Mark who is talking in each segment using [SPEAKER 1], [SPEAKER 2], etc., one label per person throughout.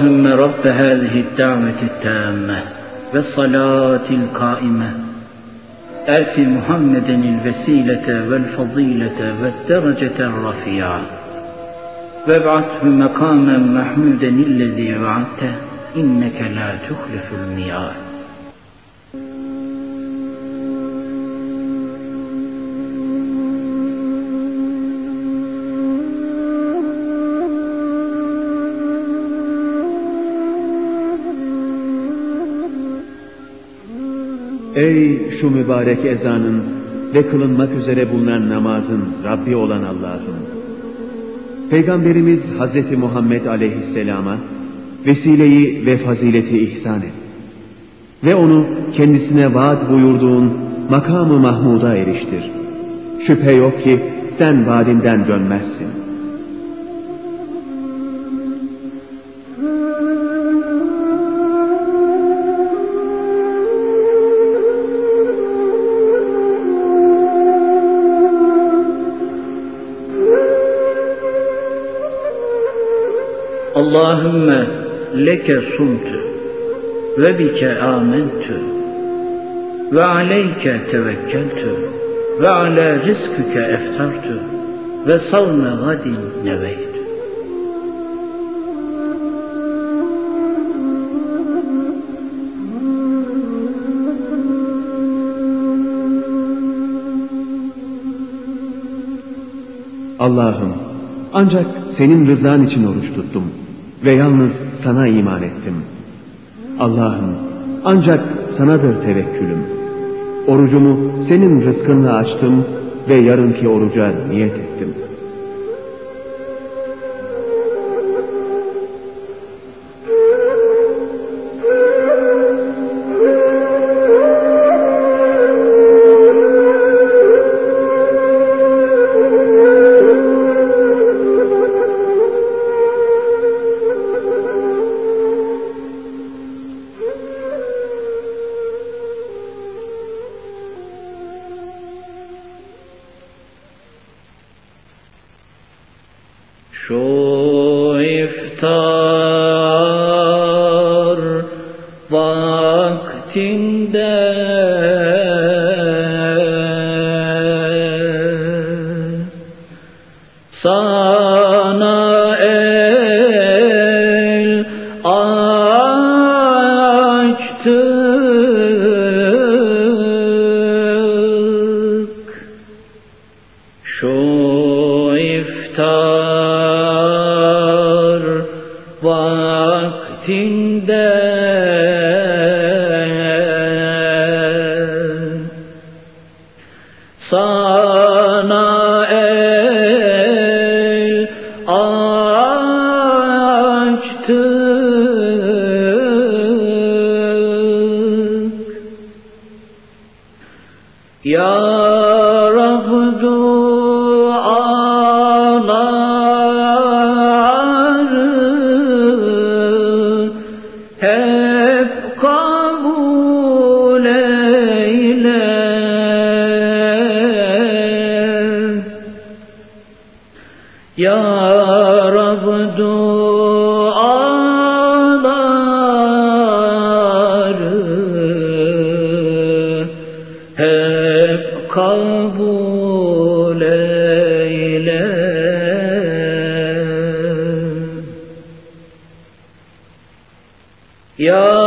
[SPEAKER 1] اللهم رب هذه الدعوة التامة والصلاة القائمة. آت محمدا الوسيلة والفضيلة والدرجة الرفيعة. وابعثه مقاما محمودا الذي وعدته. إنك لا تخلف الميعاد.
[SPEAKER 2] Ey şu mübarek ezanın ve kılınmak üzere bulunan namazın Rabbi olan Allah'ım. Peygamberimiz Hz. Muhammed aleyhisselama vesileyi ve fazileti ihsan et. Ve onu kendisine vaat buyurduğun makamı Mahmud'a eriştir. Şüphe yok ki sen vaadinden dönmezsin.
[SPEAKER 1] Allahümme leke sumtu ve bike amentu ve aleyke tevekkeltu ve ala rizküke eftartu ve savme gadin neveytu.
[SPEAKER 2] Allah'ım ancak senin rızan için oruç tuttum.'' Ve yalnız sana iman ettim. Allah'ım ancak sanadır tevekkülüm. Orucumu senin rızkınla açtım ve yarınki oruca niyet
[SPEAKER 1] kabul eyle. Ya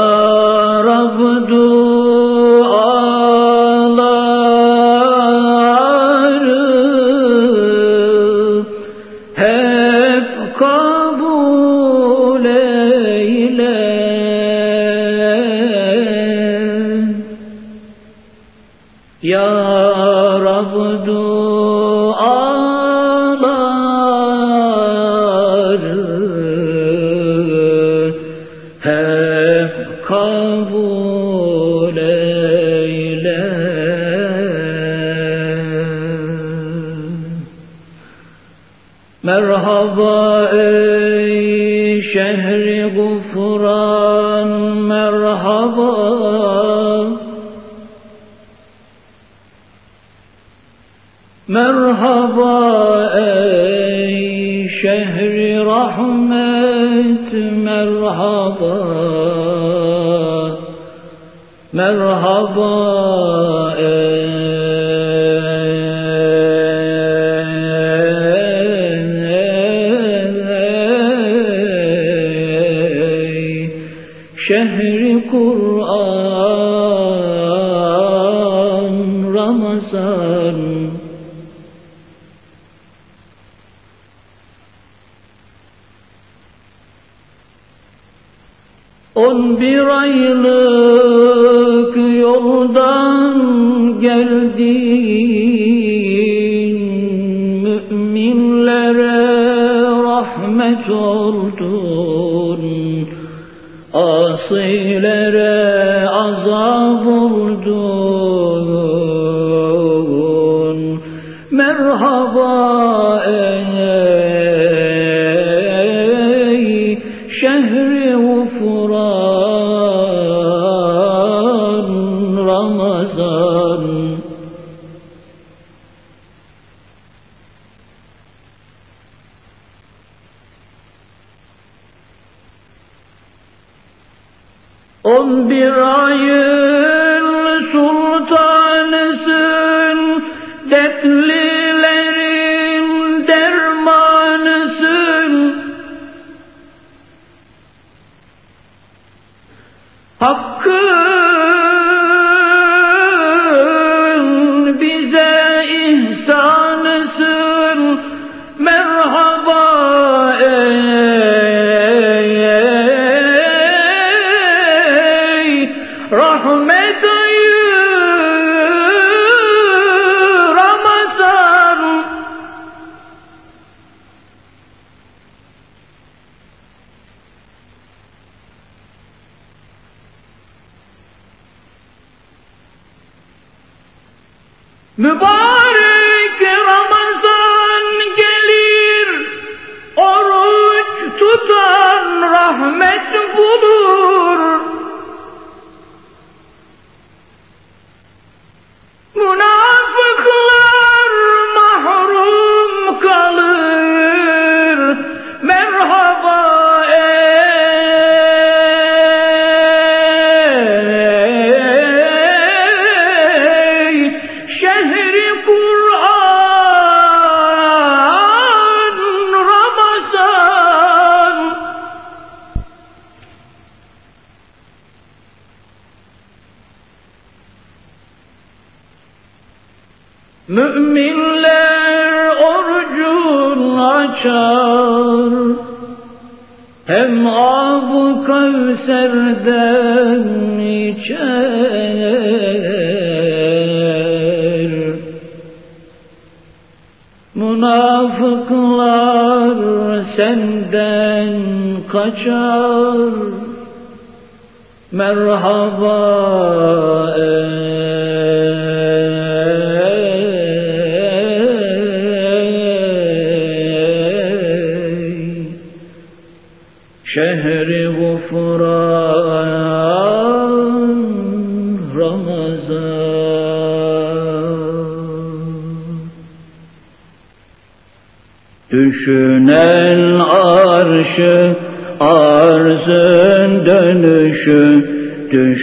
[SPEAKER 1] مرحبا. Rahmet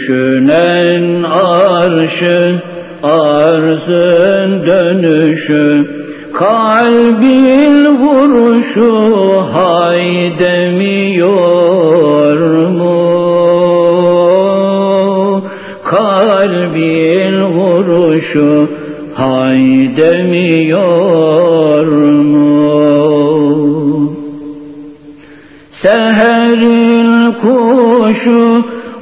[SPEAKER 1] Düşünen arşı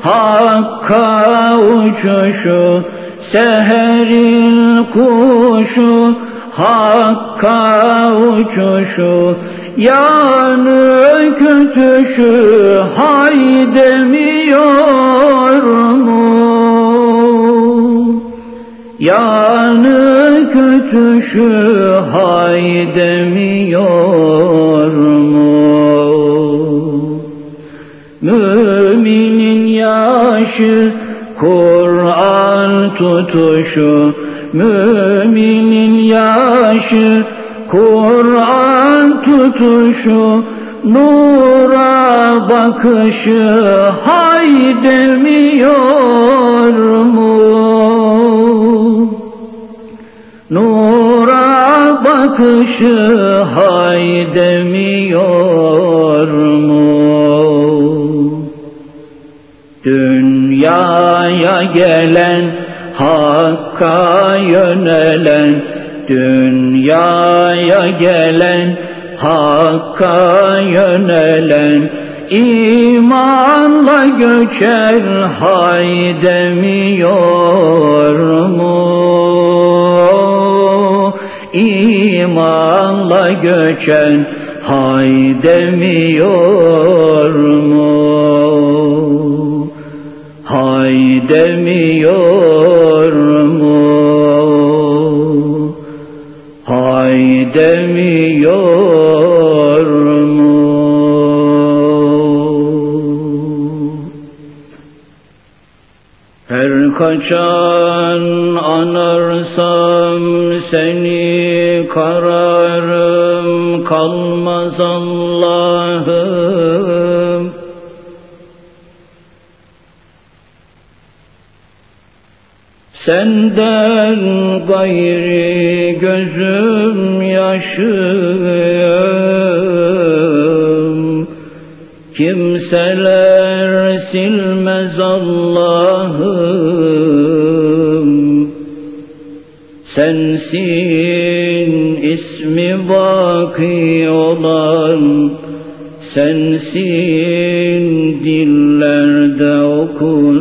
[SPEAKER 1] Hakka uçuşu Seherin kuşu Hakka uçuşu Yanı kötüşü hay demiyor mu? Yanı kötüşü hay demiyor mu? Müminin yaşı Kur'an tutuşu Müminin yaşı Kur'an tutuşu Nura bakışı hay demiyor mu? Nura bakışı hay demiyor mu? Dünyaya gelen Hakka yönelen Dünyaya gelen Hakka yönelen imanla göçer hay demiyor mu? İmanla göçen hay demiyor mu? Demiyor mu? Hay demiyor mu? Her kaçan anarsam seni kararım kalmaz Allah'ım Senden gayri gözüm yaşım Kimseler silmez Allah'ım. Sensin ismi baki olan Sensin dillerde okunan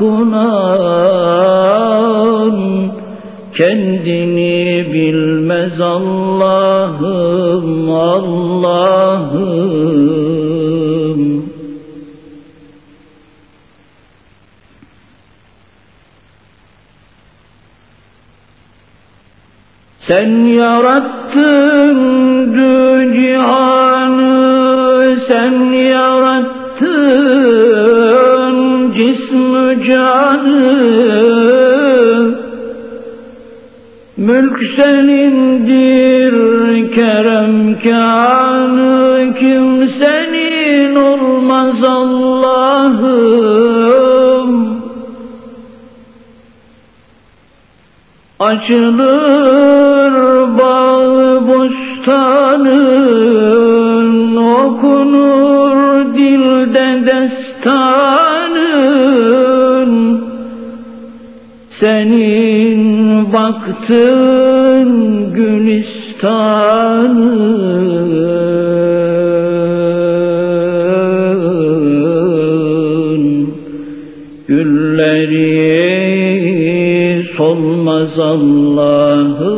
[SPEAKER 1] dokunan Kendini bilmez Allah'ım Allah'ım. Sen yarattın dü sen yarattın cismü canı. Mülk senindir kerem kânı, kimsenin olmaz Allah'ım. Açılır bağ bostanın, okunur dilde destanın. Baktın gülistanın Gülleri solmaz Allah'ım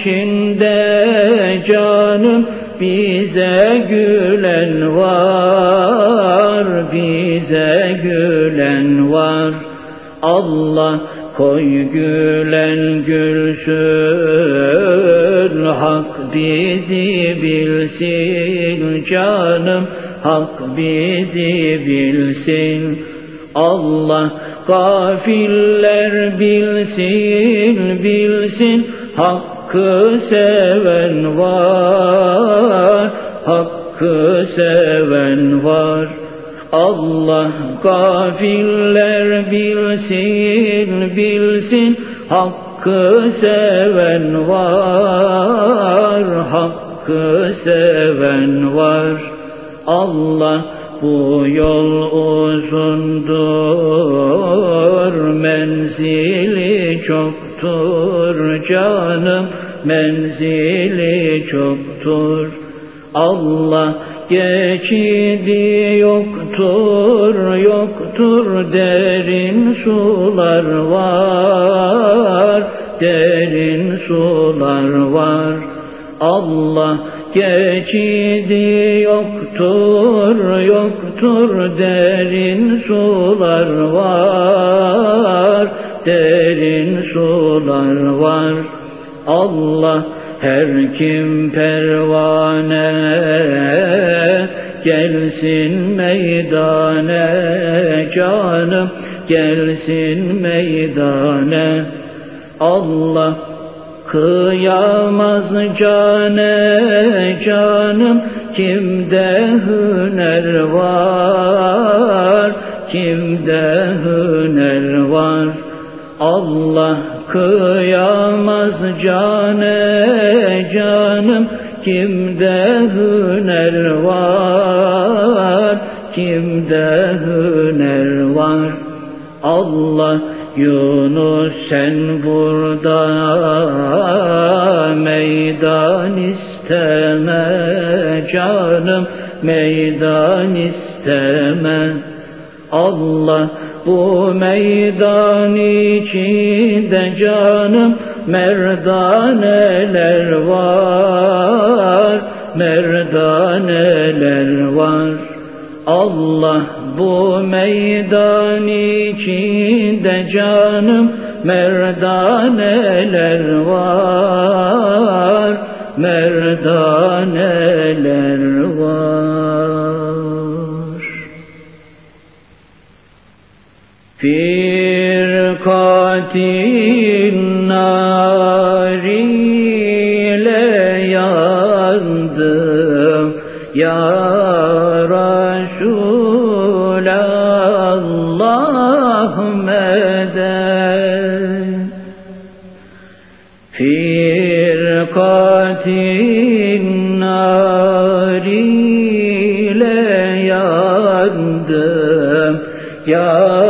[SPEAKER 1] içinde canım bize gülen var bize gülen var. Allah koy gülen gülsün hak bizi bilsin canım hak bizi bilsin. Allah gafiller hakkı seven var hakkı seven var. Allah gafiller bilsin bilsin. Hakkı seven var hakkı seven var. Allah bu yol uzundur menzili çoktur canım menzili çoktur Allah geçidi yoktur, yoktur derin sular var, derin sular var. Allah geçidi yoktur, yoktur derin sular var, derin sular var. Allah her kim pervane gelsin meydane canım gelsin meydane Allah kıyamaz cane canım kimde hüner var? Kimde hüner var? Allah kıyamaz cane canım kimde hüner var? Kimde hüner var? Allah Yunus sen burada meydan isteme canım meydan isteme Allah bu meydan içinde canım merdaneler var, merdaneler var. Allah bu meydan içinde canım merdaneler var, merdaneler var. Firkatin nariyle yandım ya Firkatin nariyle yandım. Ya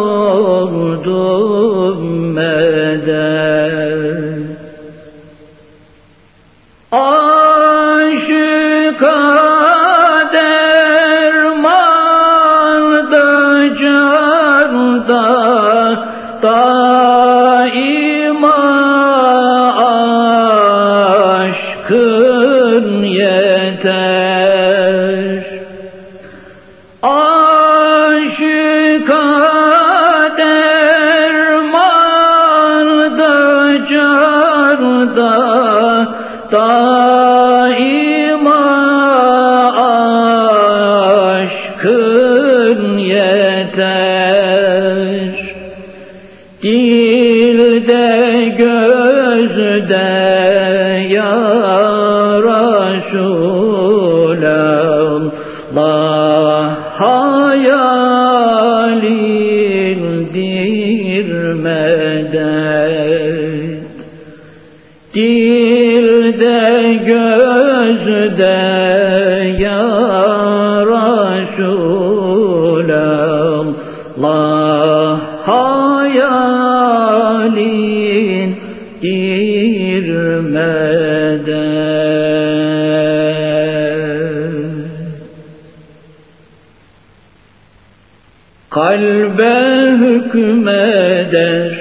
[SPEAKER 1] kalbe hükmeder.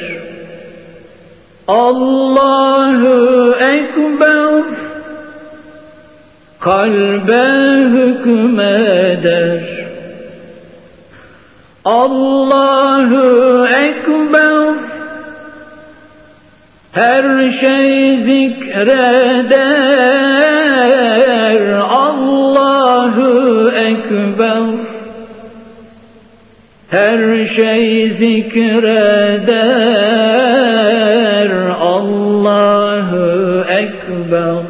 [SPEAKER 1] Allahu Ekber kalbe hükmeder. Allahu Ekber her şey zikreder. Allahu Ekber her şey zikreder Allahu Ekber.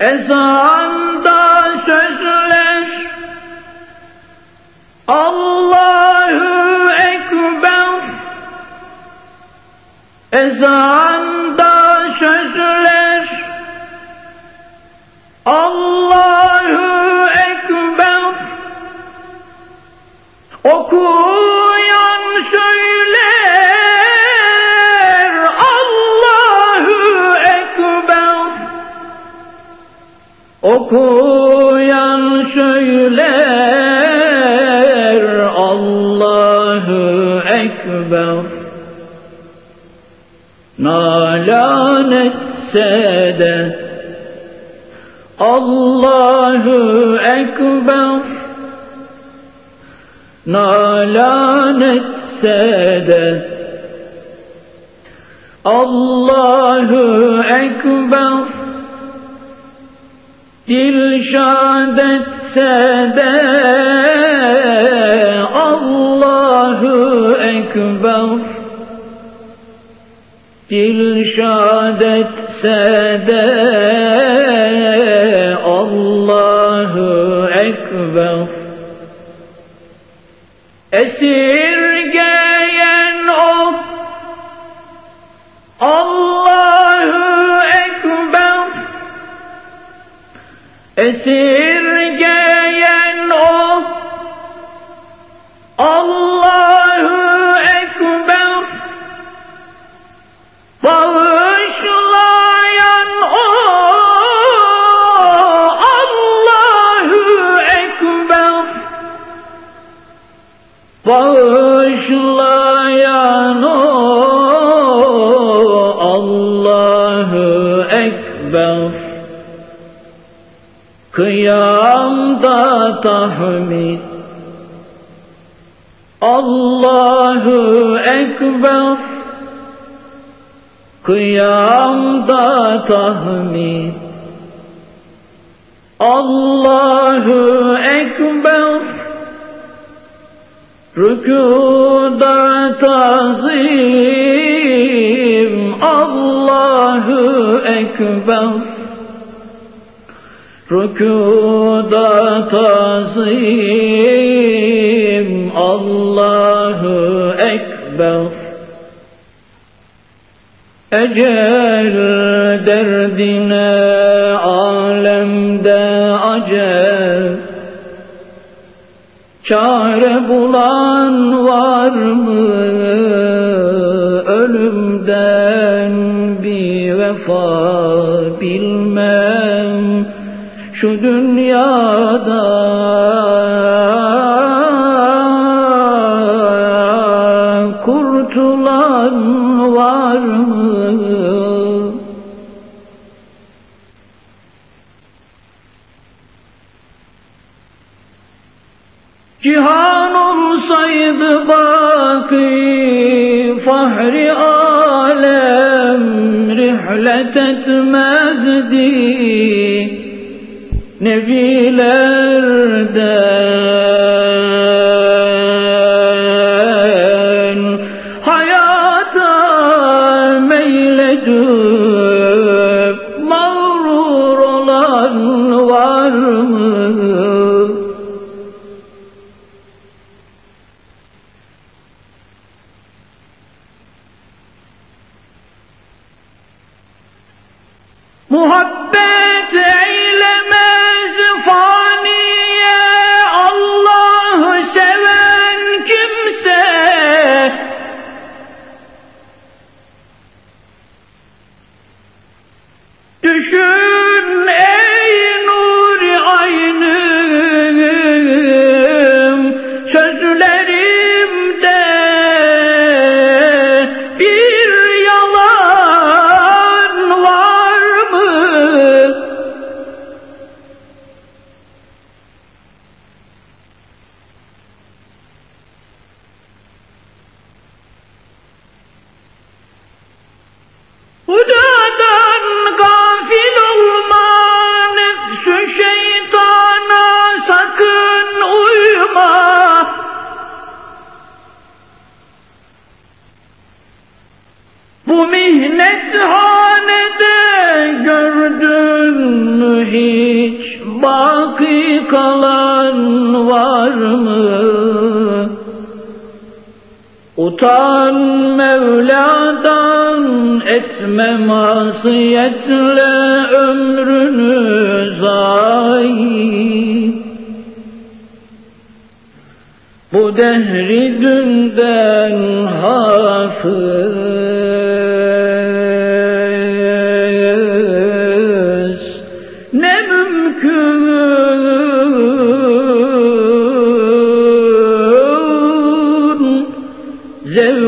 [SPEAKER 1] Ezanda sözler Allahu Ekber. Ezan تحمد الله أكبر Kıyamda tahmid. Allahu Ekber. Rükuda tazim. Allahu Ekber. Rükuda tazim Allahu Ekber. Ecel derdine alemde acel. Çare bulan var mı? Ölümden bir vefa. Şu dünyada kurtulan var mı? Cihan olsaydı baki fahri alem rihlet etmezdi Nebile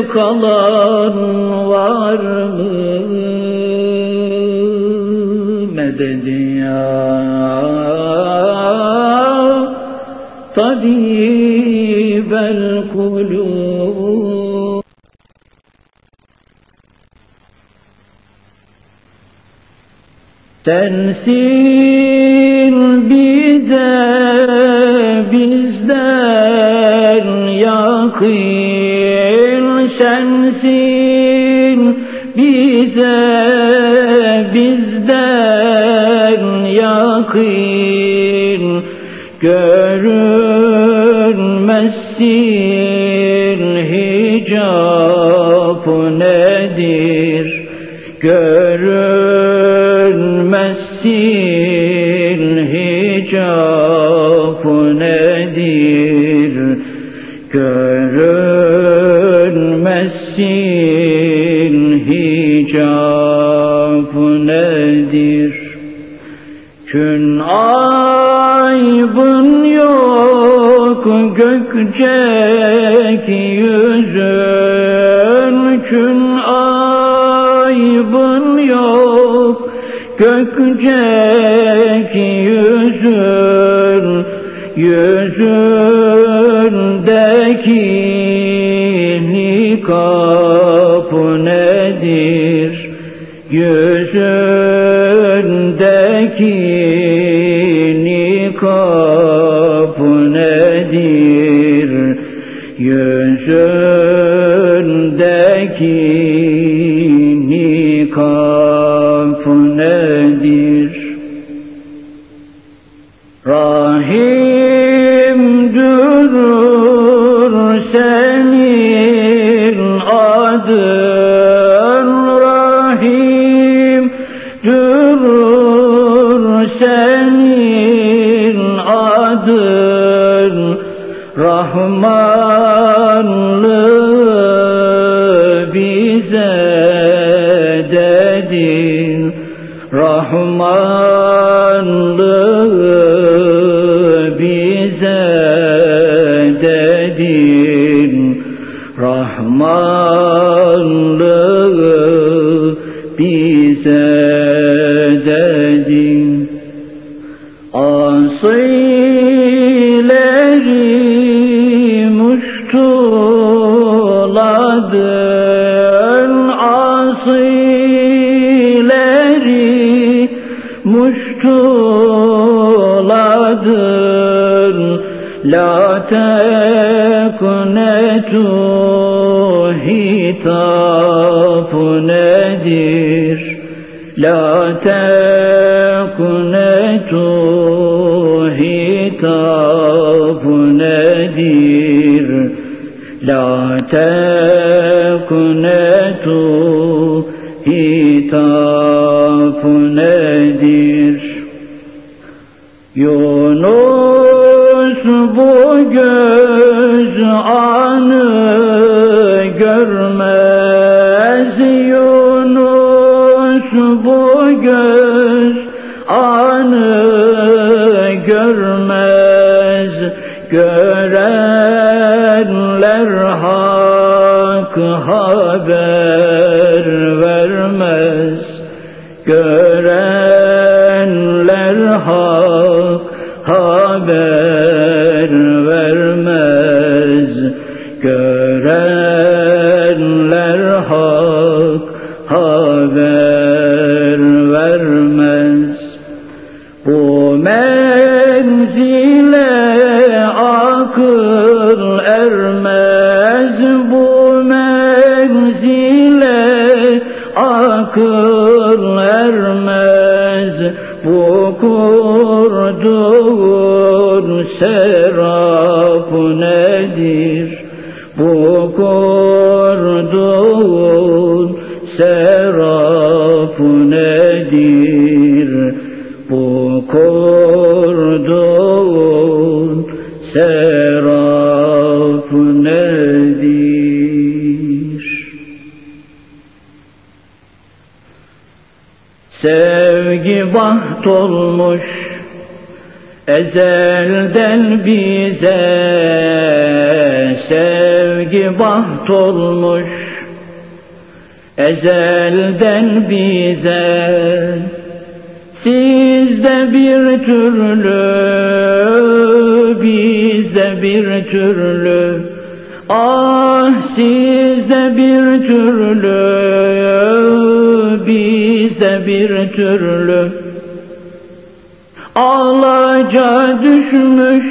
[SPEAKER 1] zevk alan var mı? Medet ya tabibel kulub Sensin sensin bize bizden yakın. Görünmezsin hicap nedir? Görünmezsin hicap nedir? Kün aybın yok gökcek yüzün. Kün aybın yok gökcek yüzün. Yüzündeki nikap nedir? Yüzündeki nikap nedir? Yüzündeki göz anı görmez Görenler hak haber vermez. Görenler olmuş. Ezelden bize Sevgi baht olmuş. Ezelden bize Sizde bir türlü bizde bir türlü. Ah sizde bir türlü bizde bir türlü Ağlaca düşmüş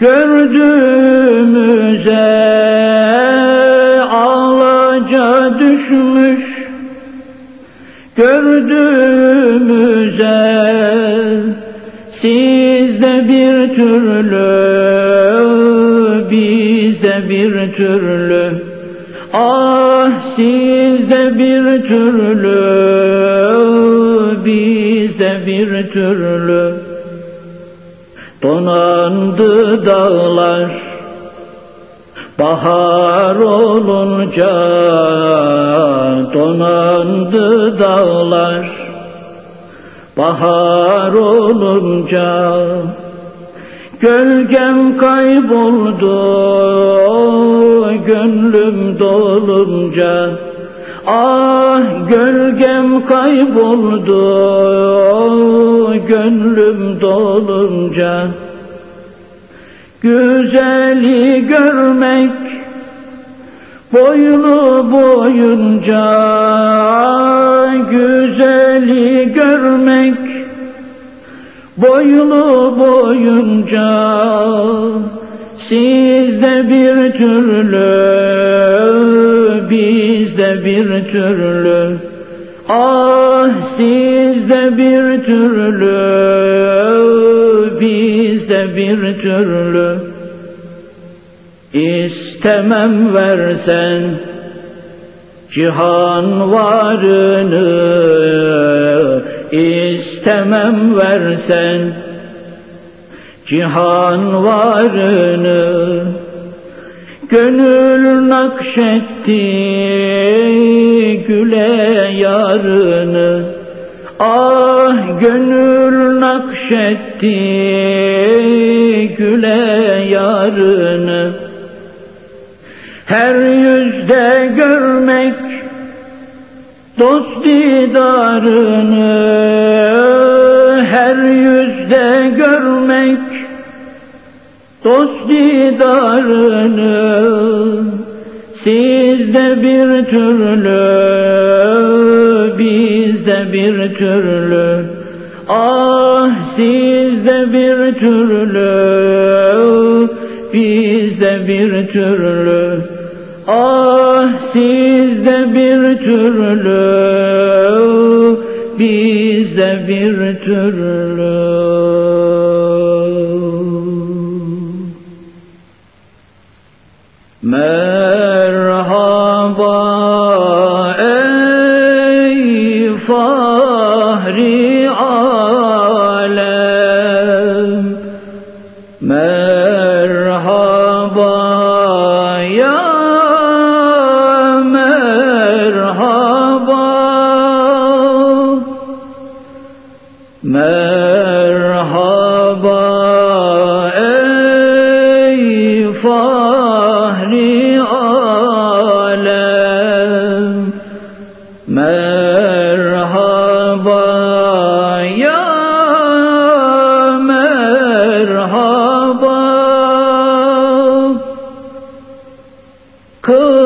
[SPEAKER 1] gördüğümüze Ağlaca düşmüş gördüğümüze Sizde bir türlü bizde bir türlü. Ah sizde bir türlü bizde bir türlü Donandı dağlar. Bahar olunca donandı dağlar. Bahar olunca Gölgem kayboldu gönlüm dolunca Ah gölgem kayboldu gönlüm dolunca. Güzeli görmek boylu boyunca. Güzeli görmek boylu boyunca. Sizde bir türlü de bir türlü. Ah siz de bir türlü. Biz de bir türlü. İstemem versen Cihan varını istemem versen Cihan varını. Gönül nakşetti güle yarını. Ah gönül nakşetti güle yarını. Her yüzde görmek dost didarını Her yüzde Dost didarını sizde bir türlü, bizde bir türlü. Ah sizde bir türlü, bizde bir türlü. Ah sizde bir türlü, bizde bir türlü. Cool.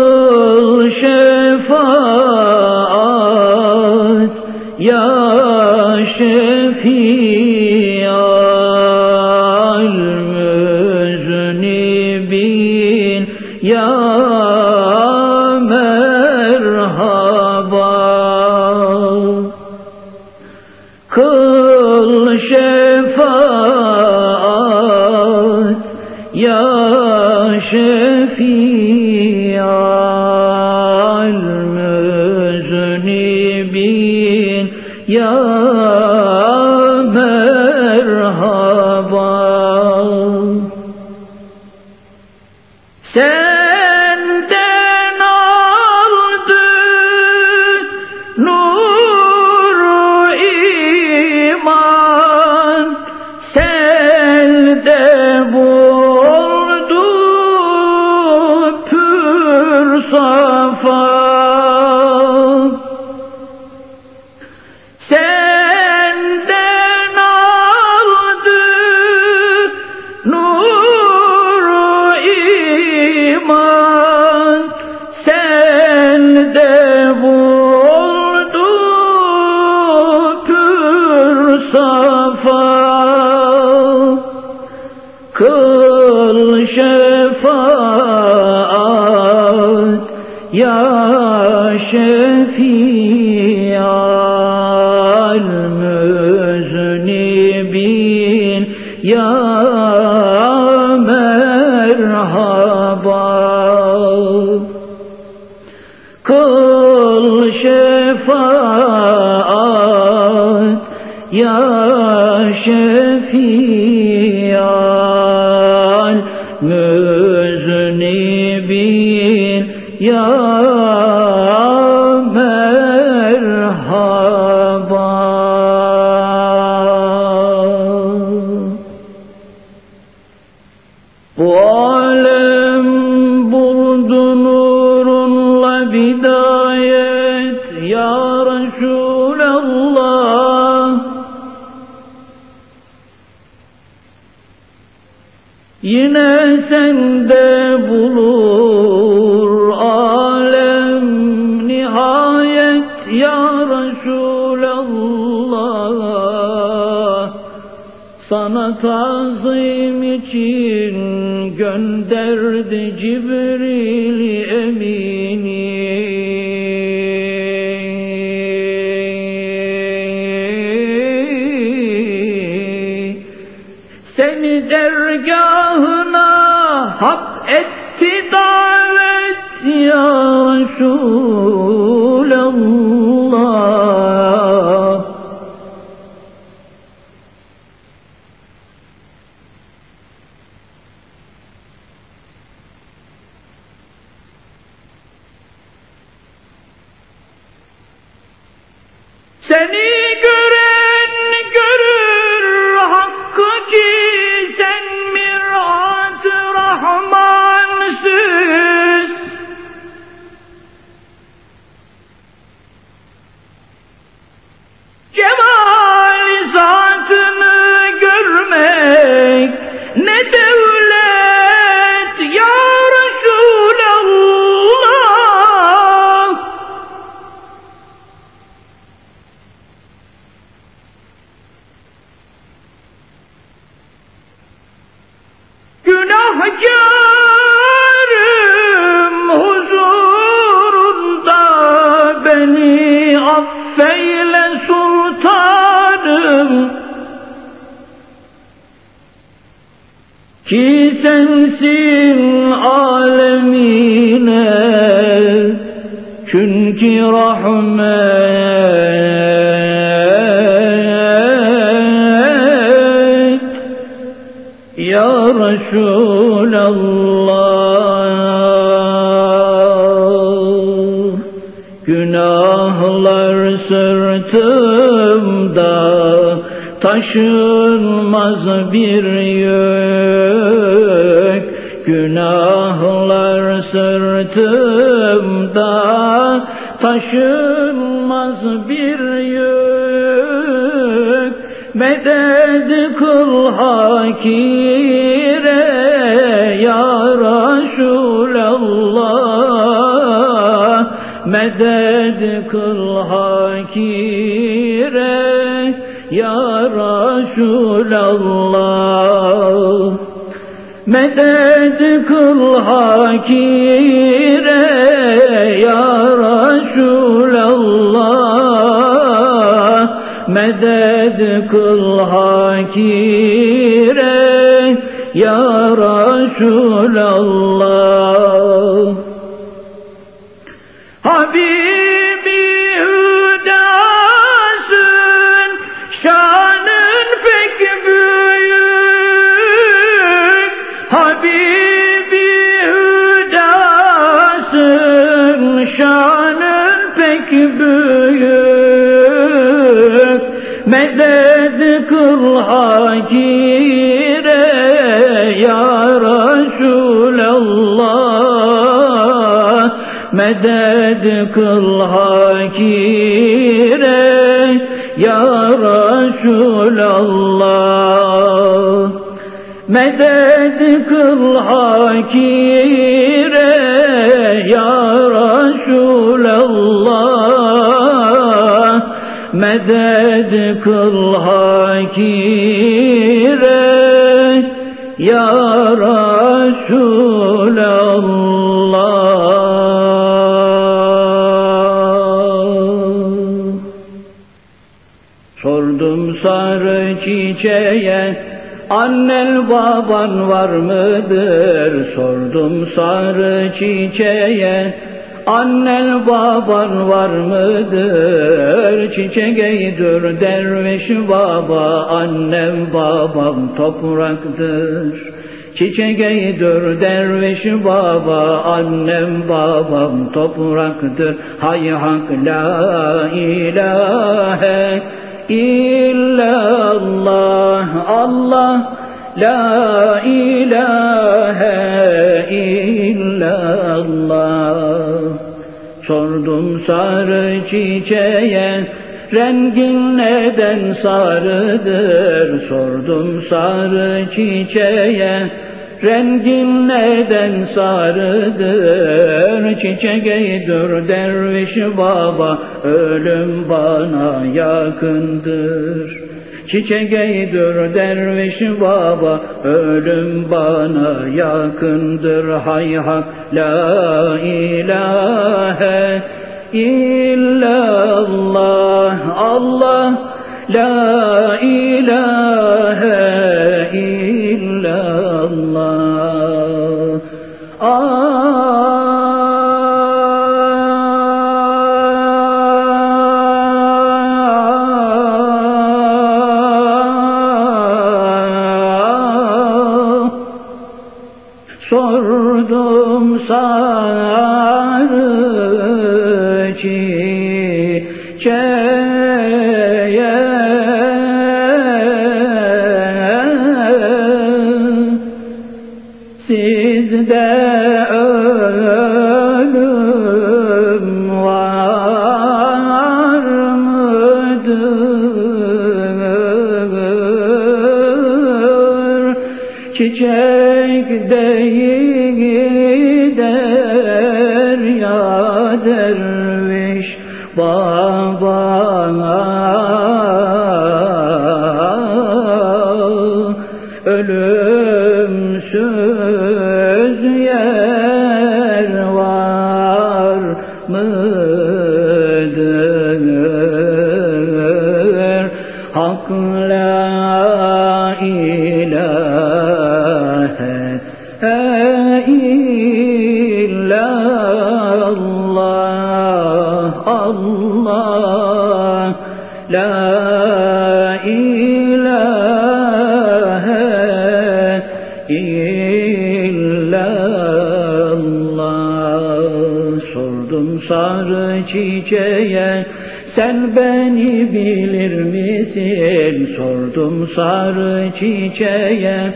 [SPEAKER 1] şefi sensin alemine çünkü rahmet. Ya Resulallah Günahlar sırtımda taşınmaz hakire ya Resulallah çiçeğe. Annen baban var mıdır? Çiçeği dur derviş baba. Annem babam topraktır. Çiçeği dur derviş baba. Annem babam topraktır. Hay hak la ilahe illallah. Allah La ilahe illallah. Sordum sarı çiçeğe Rengin neden sarıdır? Sordum sarı çiçeğe Rengin neden sarıdır? Çiçeği dur derviş baba Ölüm bana yakındır Çiçeği dur derviş baba Ölüm bana yakındır. Hay hak la ilahe illallah Allah la ilahe illallah mıdır? Çiçeğe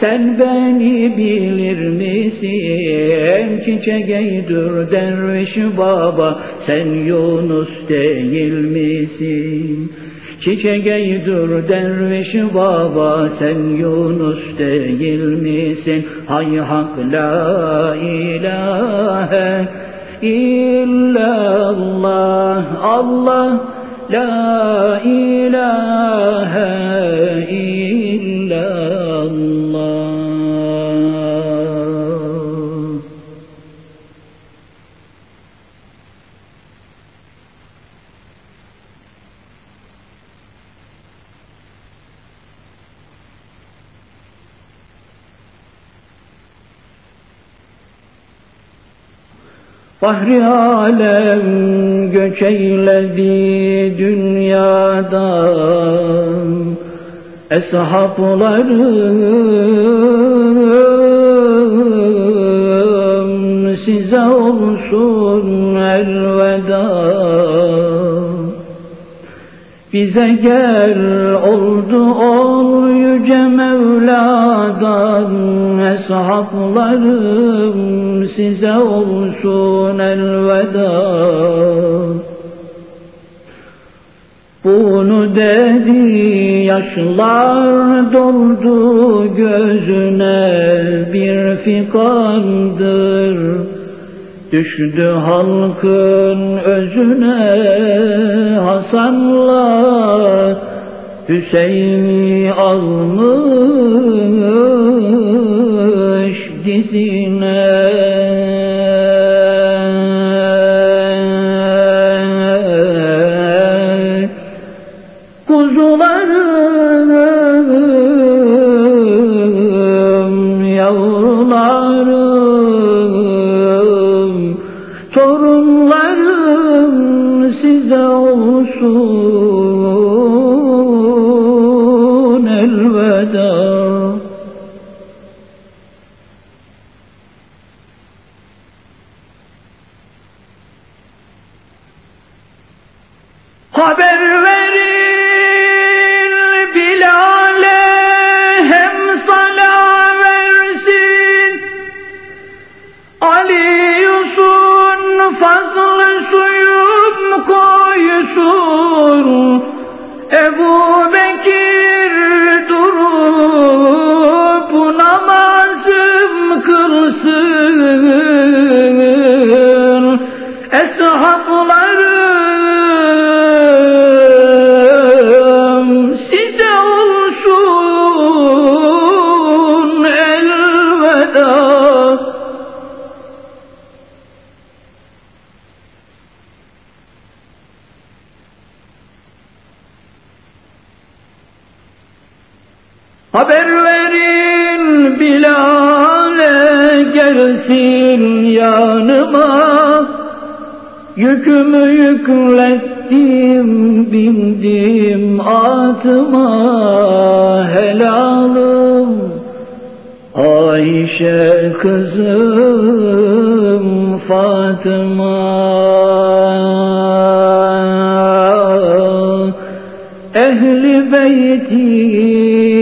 [SPEAKER 1] sen beni bilir misin? Çiçeğe dur derviş baba sen Yunus değil misin? Çiçeğe dur derviş baba sen Yunus değil misin? Hay hak la ilahe illallah Allah la ilahe illallah Fahri alem göç eyledi dünyadan. Eshablarım size olsun elveda bize gel oldu ol yüce Mevla'dan Eshaplarım size olsun elveda. Bunu dedi yaşlar doldu gözüne bir fikandır Düştü halkın özüne Hasan'la Hüseyin'i almış dizine Haber verin Bilal'e gelsin yanıma. Yükümü yüklettim bindim atıma. Helalım Ayşe kızım Fatıma. Ehli beytim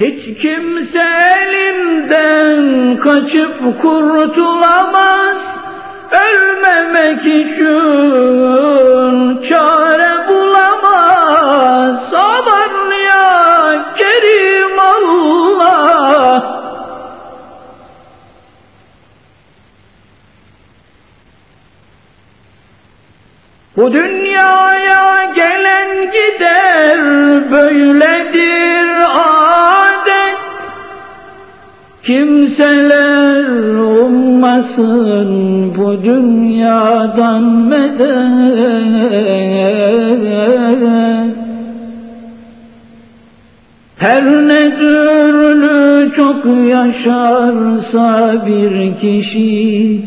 [SPEAKER 1] Hiç kimse elinden kaçıp kurtulamaz. Ölmemek için çare bulamaz. Aman ya Kerim Allah. Bu dünyaya gelen gider böyledir Kimseler ummasın bu dünyadan medet. Her ne türlü çok yaşarsa bir kişi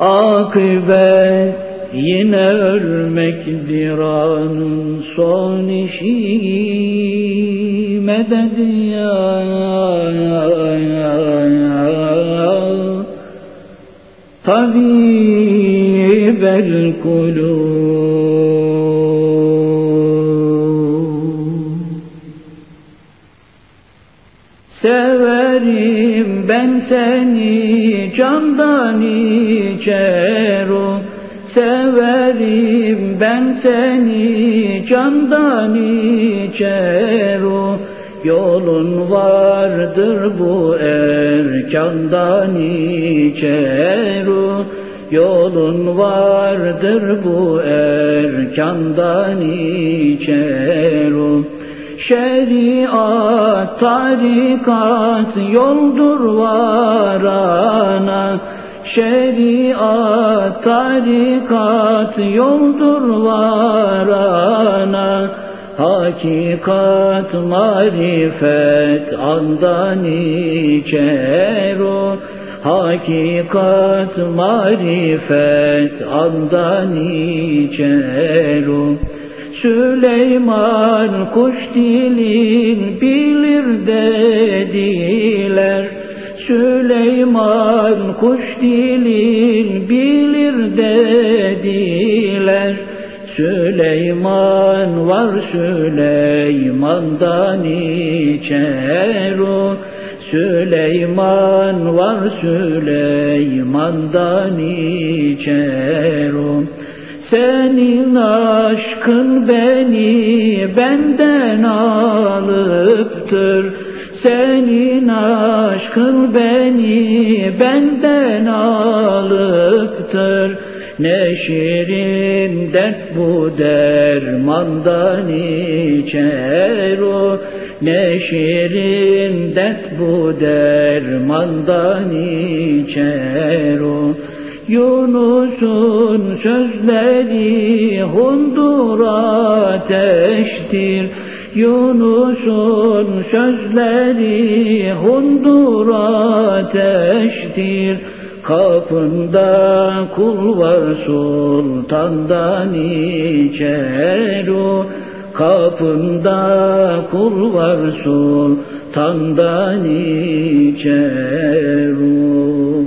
[SPEAKER 1] Akıbet yine ölmekdir anın son işi medet ya, ya, ya, Severim ben seni candan içero Severim ben seni candan içero Yolun vardır bu erkandan içero Yolun vardır bu erkandan içero Şeriat, tarikat yoldur varana. Şeriat, tarikat yoldur varana Hakikat, marifet andan içer o. Hakikat, marifet andan içer o. Süleyman kuş dilin bilir dediler. Süleyman kuş dilin bilir dediler Süleyman var Süleyman'dan içer o. Süleyman var Süleyman'dan içer o. Senin aşkın beni benden alıptır. Senin aşkın beni benden alıptır Ne şirin dert bu dermandan içer o Ne şirin dert bu dermandan içer o Yunus'un sözleri hundur ateştir. Yunus'un sözleri hundur ateştir. Kapında kul var sultandan içer o. Kapında kul var sultandan içer o.